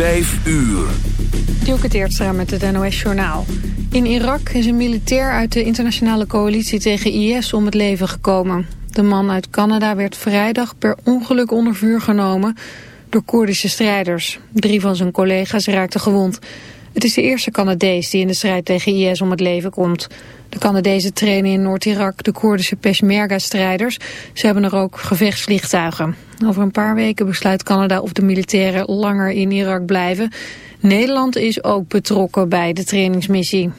Vijf uur. Dielke Teertstra met het NOS-journaal. In Irak is een militair uit de internationale coalitie tegen IS om het leven gekomen. De man uit Canada werd vrijdag per ongeluk onder vuur genomen door Koerdische strijders. Drie van zijn collega's raakten gewond. Het is de eerste Canadees die in de strijd tegen IS om het leven komt. De Canadezen trainen in Noord-Irak de Koerdische Peshmerga-strijders. Ze hebben er ook gevechtsvliegtuigen. Over een paar weken besluit Canada of de militairen langer in Irak blijven. Nederland is ook betrokken bij de trainingsmissie.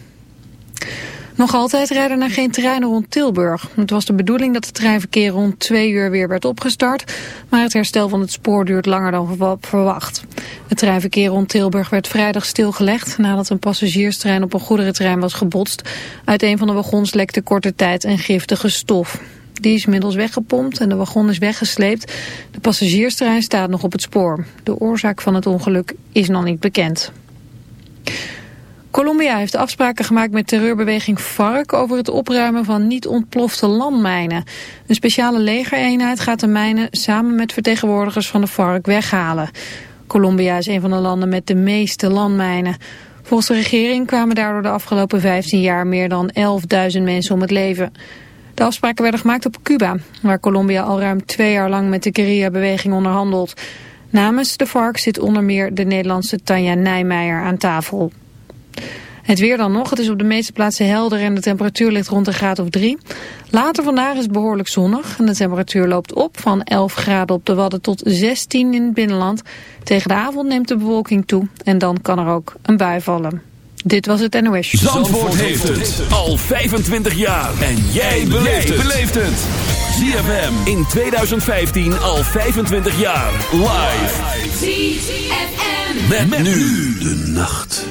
Nog altijd rijden er geen treinen rond Tilburg. Het was de bedoeling dat het treinverkeer rond twee uur weer werd opgestart, maar het herstel van het spoor duurt langer dan verwacht. Het treinverkeer rond Tilburg werd vrijdag stilgelegd nadat een passagierstrein op een goederentrein was gebotst. Uit een van de wagons lekte korte tijd een giftige stof. Die is inmiddels weggepompt en de wagon is weggesleept. De passagierstrein staat nog op het spoor. De oorzaak van het ongeluk is nog niet bekend. Colombia heeft afspraken gemaakt met terreurbeweging FARC over het opruimen van niet ontplofte landmijnen. Een speciale legereenheid gaat de mijnen samen met vertegenwoordigers van de FARC weghalen. Colombia is een van de landen met de meeste landmijnen. Volgens de regering kwamen daardoor de afgelopen 15 jaar meer dan 11.000 mensen om het leven. De afspraken werden gemaakt op Cuba, waar Colombia al ruim twee jaar lang met de guerrilla-beweging onderhandelt. Namens de FARC zit onder meer de Nederlandse Tanja Nijmeijer aan tafel. Het weer dan nog. Het is op de meeste plaatsen helder en de temperatuur ligt rond een graad of 3. Later vandaag is het behoorlijk zonnig en de temperatuur loopt op van 11 graden op de Wadden tot 16 in het binnenland. Tegen de avond neemt de bewolking toe en dan kan er ook een bui vallen. Dit was het NOS. Zandvoort, Zandvoort heeft het al 25 jaar en jij beleeft het. ZFM in 2015 al 25 jaar. Live. ZFM. Met, met nu de nacht.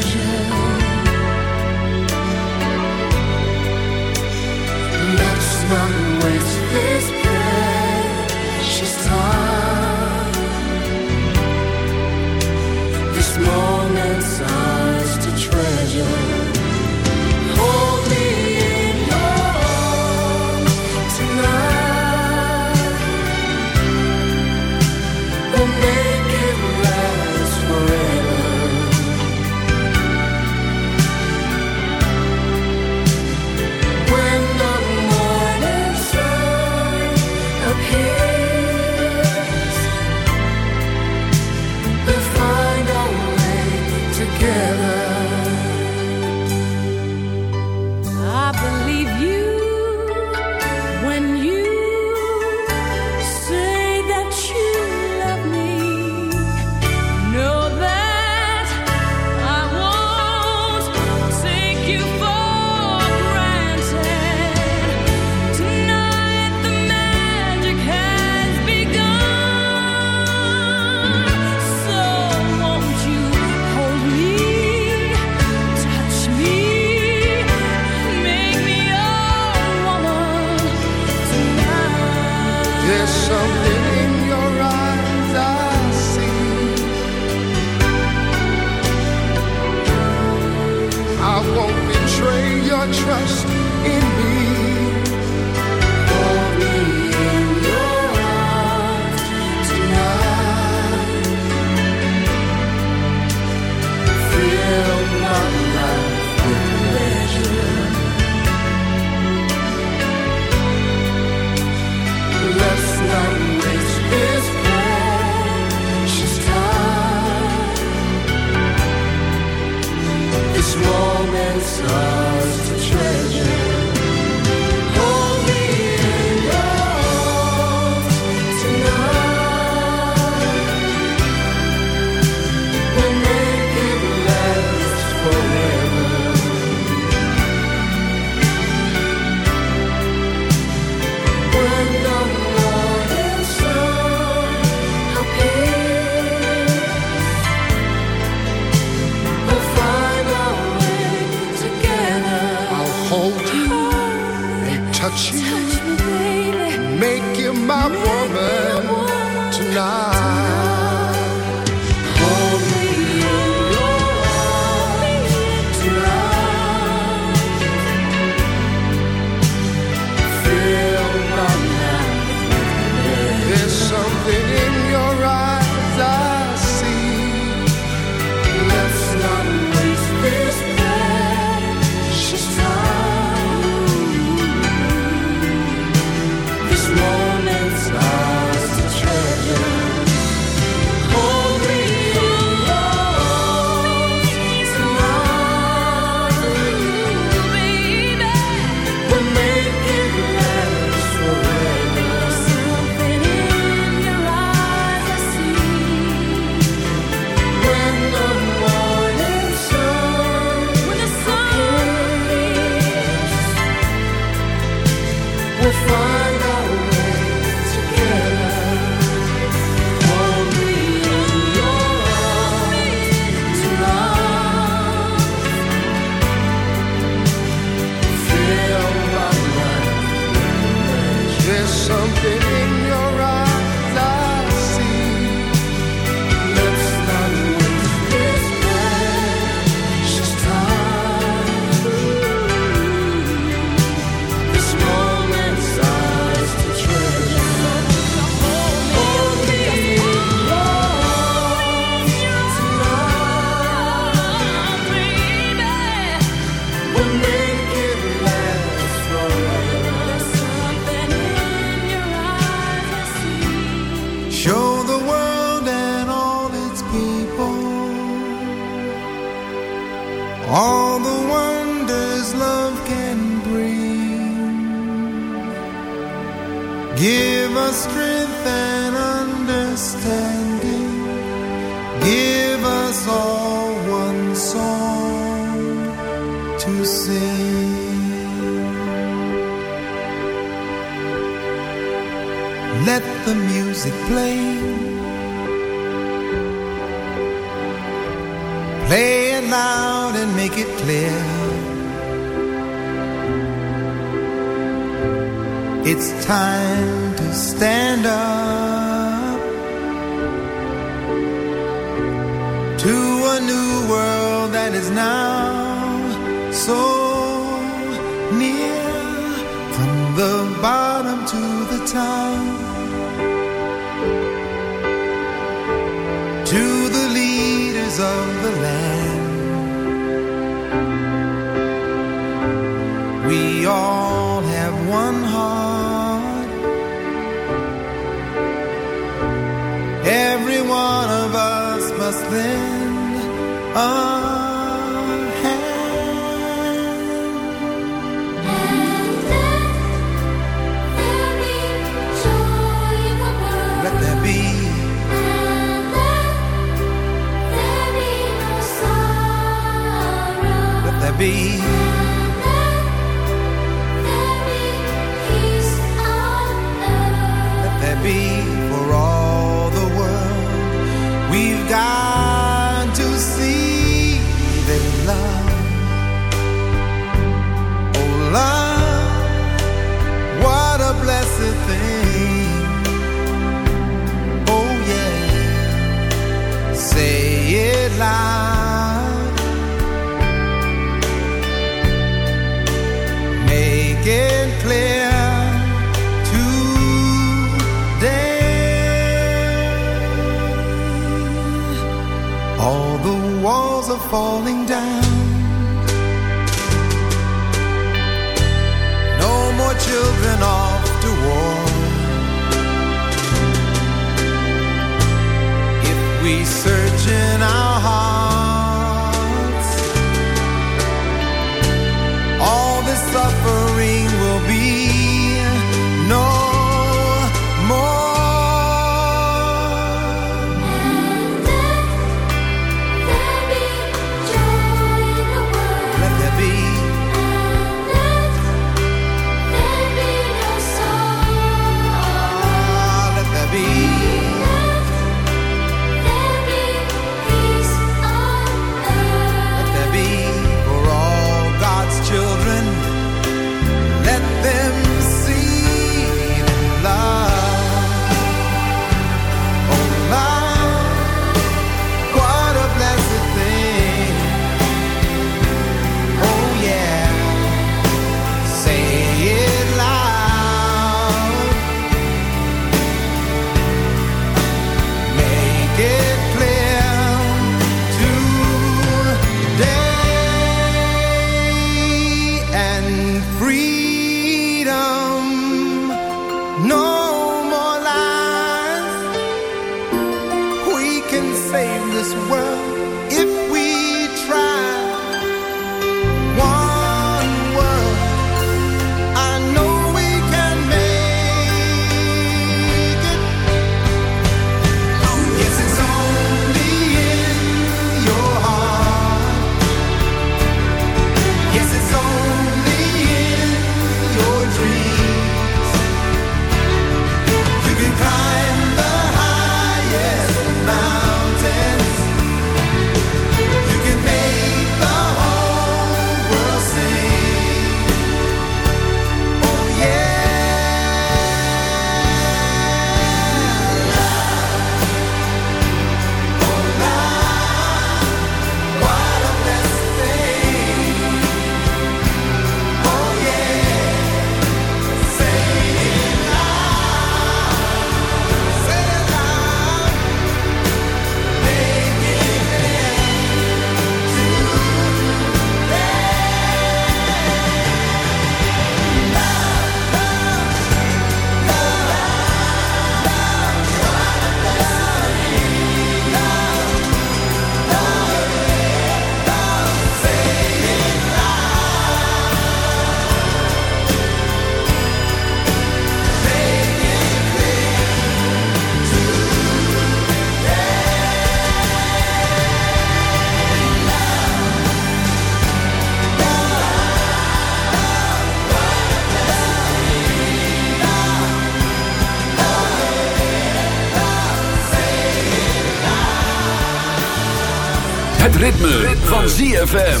ritme, ritme. van ZFM.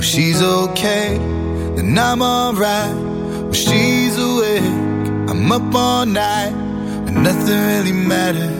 She's okay, then I'm alright. When she's awake, I'm up all night. And nothing really matters.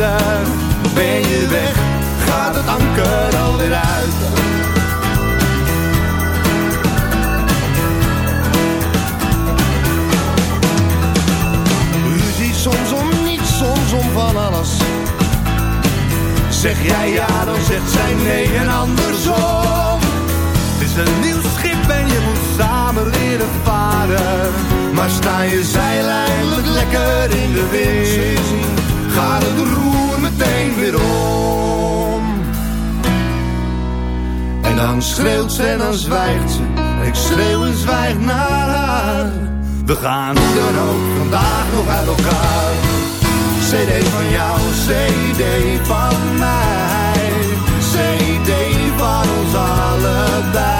Ben je weg, gaat het anker alweer uit. Ruzie soms om niets, soms om van alles Zeg jij ja, dan zegt zij nee en andersom. Het is een nieuw schip en je moet samen leren varen. Maar sta je zeil lekker in de wind, gaat het roer meteen weer om. En dan schreeuwt ze en dan zwijgt ze, ik schreeuw en zwijg naar haar. We gaan hoe dan ook vandaag nog uit elkaar. CD van jou, CD van mij. CD van ons allebei.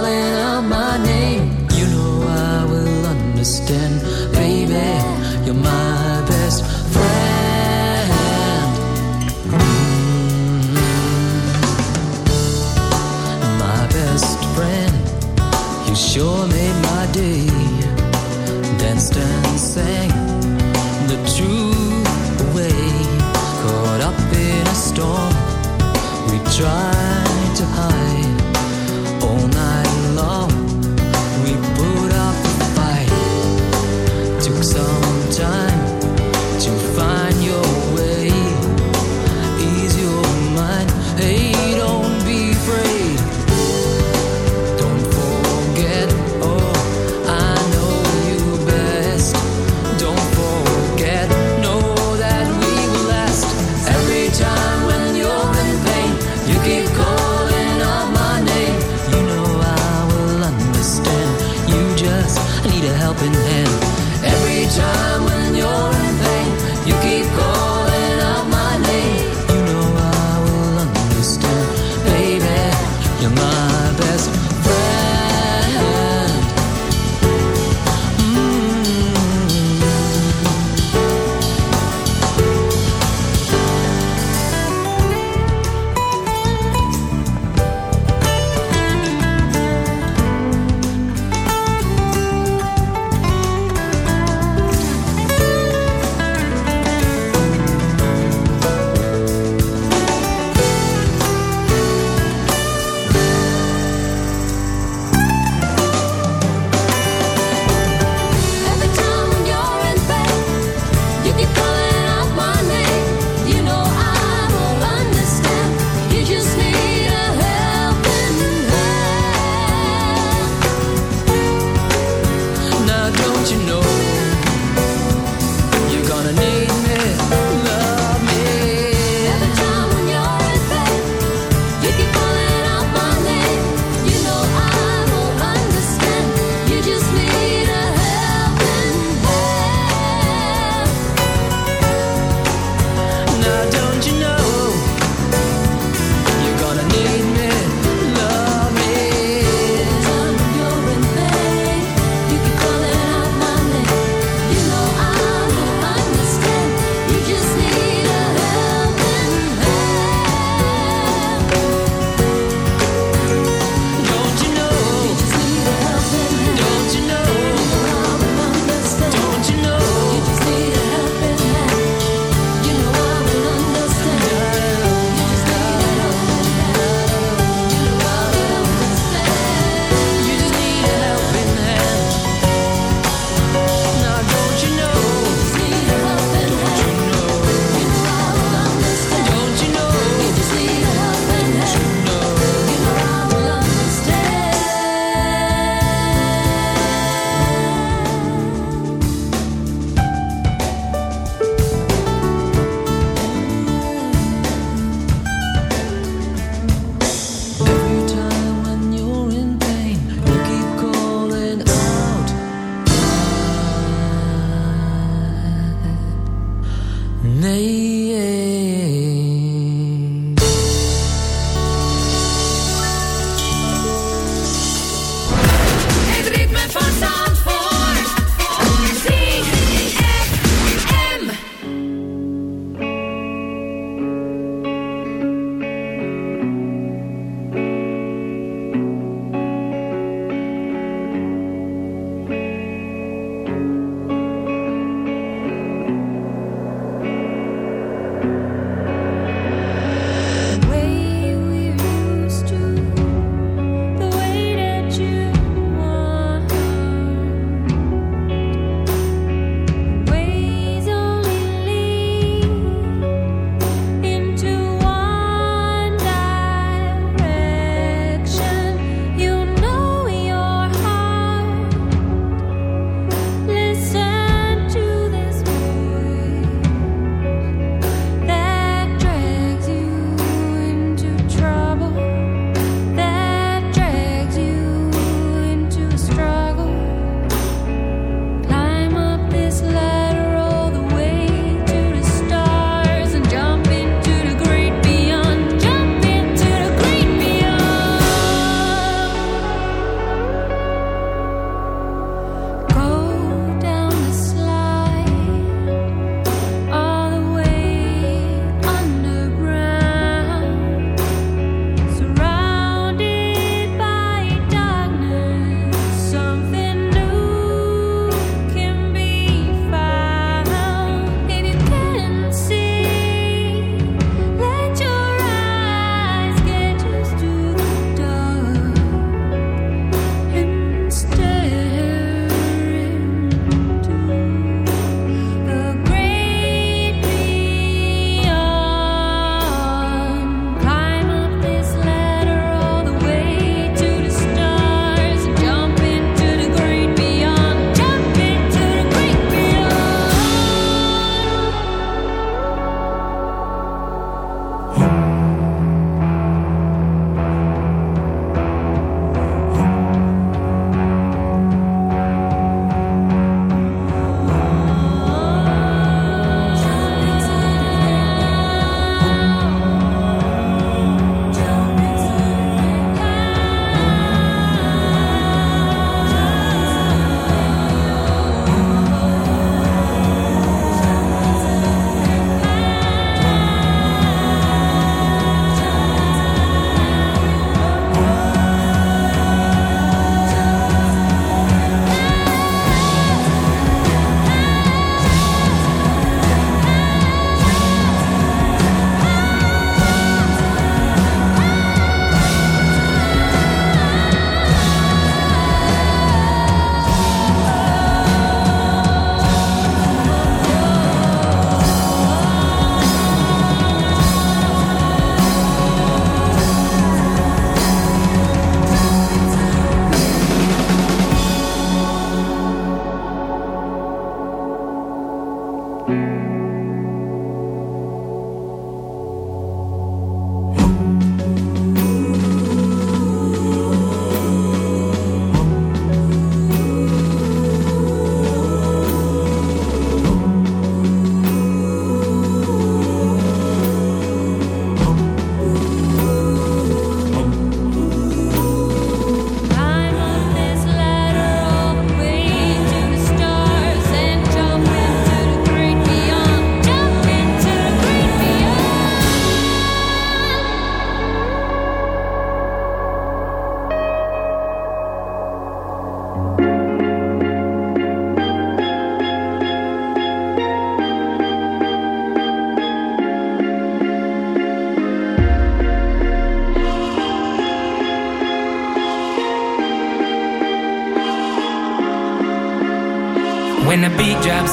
we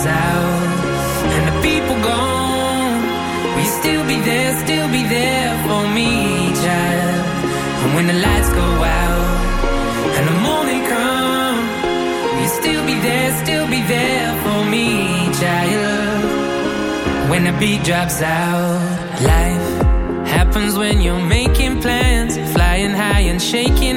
out and the people gone. Still be there, still be there for me, child? And when the lights go out and the morning comes, will you still be there, still be there for me, child? When the beat drops out, life happens when you're making plans, flying high and shaking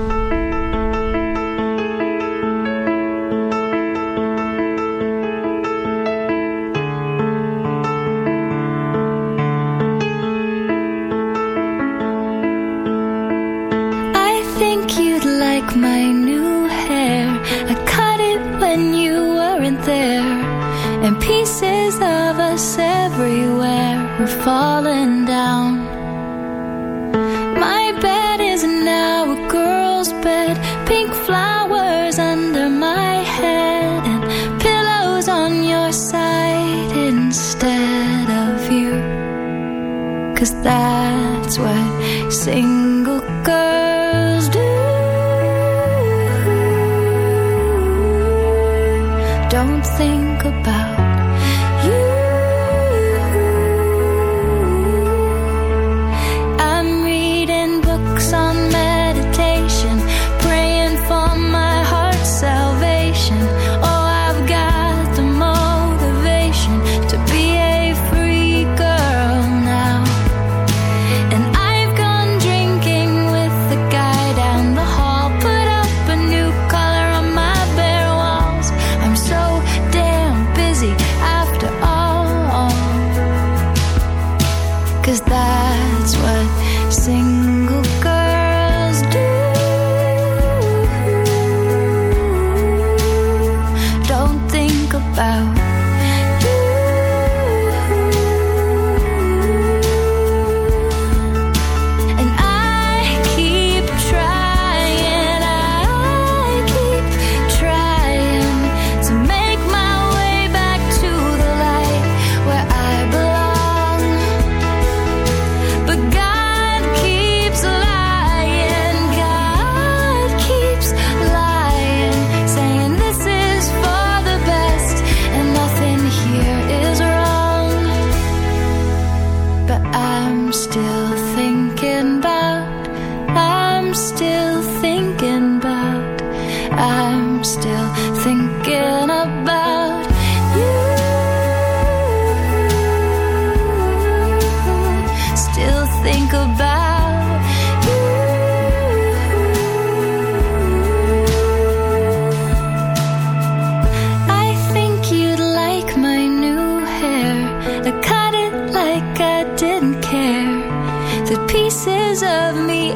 don't think about of me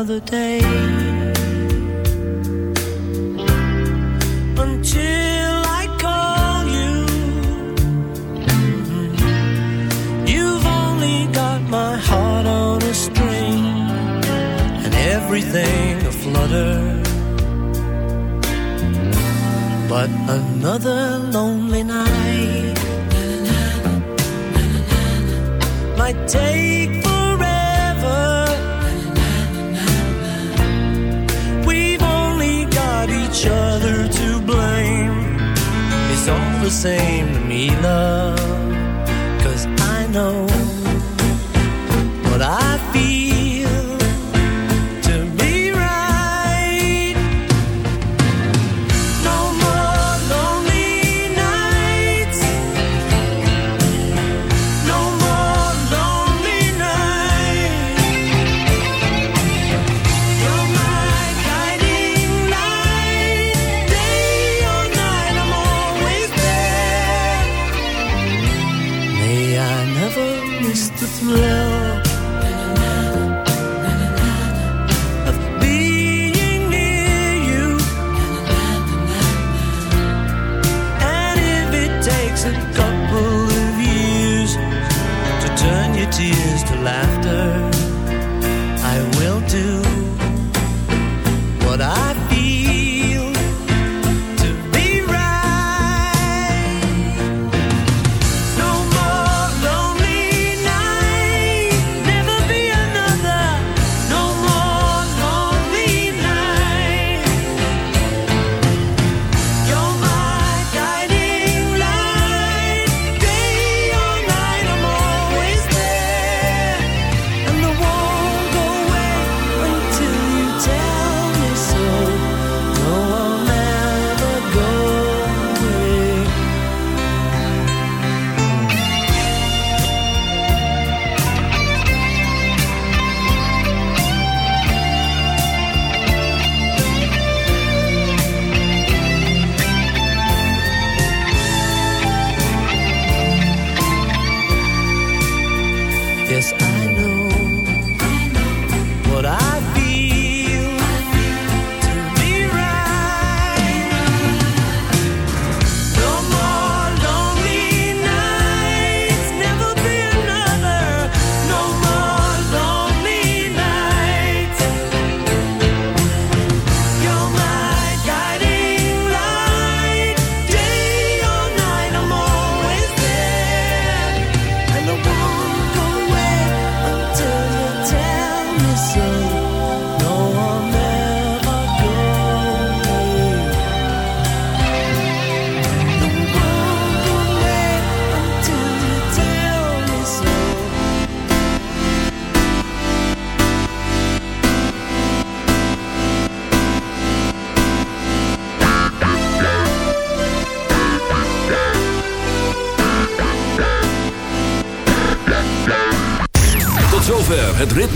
another day until I call you. Mm-hmm. You've only got my heart on a string and everything a flutter. But another lonely night might take same to me, love. Cause I know